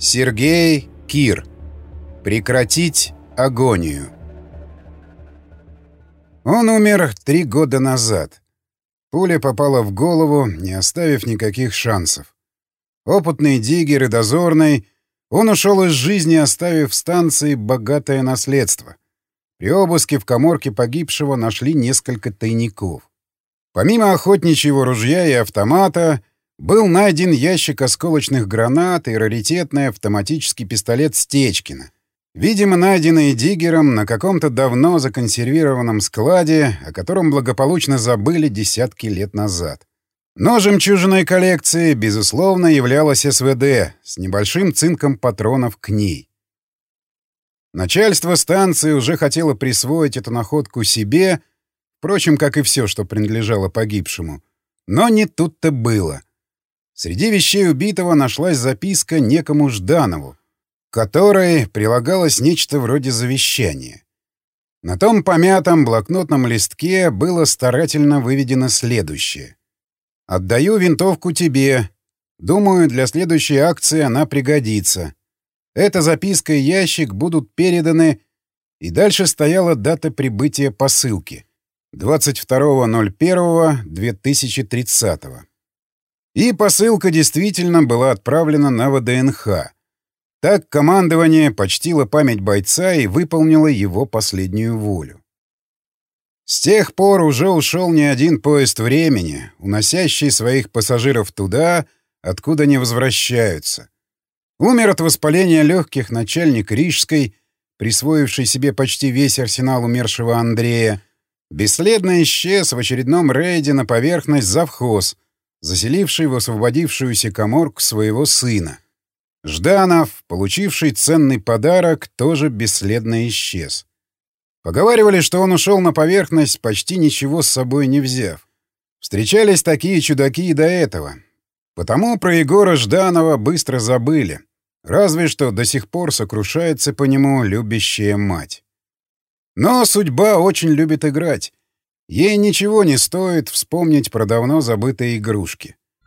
Сергей Кир. Прекратить агонию. Он умер три года назад. Пуля попала в голову, не оставив никаких шансов. Опытный диггер и дозорный, он ушел из жизни, оставив станции богатое наследство. При обыске в коморке погибшего нашли несколько тайников. Помимо охотничьего ружья и автомата, был найден ящик осколочных гранат и раритетный автоматический пистолет Стечкина. Видимо, найденный Диггером на каком-то давно законсервированном складе, о котором благополучно забыли десятки лет назад. Но жемчужиной коллекции, безусловно, являлась СВД с небольшим цинком патронов к ней. Начальство станции уже хотело присвоить эту находку себе, впрочем, как и все, что принадлежало погибшему. Но не тут-то было. Среди вещей убитого нашлась записка некому Жданову, к которой прилагалось нечто вроде завещания. На том помятом блокнотном листке было старательно выведено следующее. «Отдаю винтовку тебе. Думаю, для следующей акции она пригодится. Эта записка и ящик будут переданы...» И дальше стояла дата прибытия посылки. 22.01.2030. И посылка действительно была отправлена на ВДНХ. Так командование почтило память бойца и выполнило его последнюю волю. С тех пор уже ушел не один поезд времени, уносящий своих пассажиров туда, откуда не возвращаются. Умер от воспаления легких начальник Рижской, присвоивший себе почти весь арсенал умершего Андрея, бесследно исчез в очередном рейде на поверхность завхоз — заселивший в освободившуюся коморку своего сына. Жданов, получивший ценный подарок, тоже бесследно исчез. Поговаривали, что он ушел на поверхность, почти ничего с собой не взяв. Встречались такие чудаки и до этого. Потому про Егора Жданова быстро забыли. Разве что до сих пор сокрушается по нему любящая мать. Но судьба очень любит играть. Ей ничего не стоит вспомнить про давно забытые игрушки.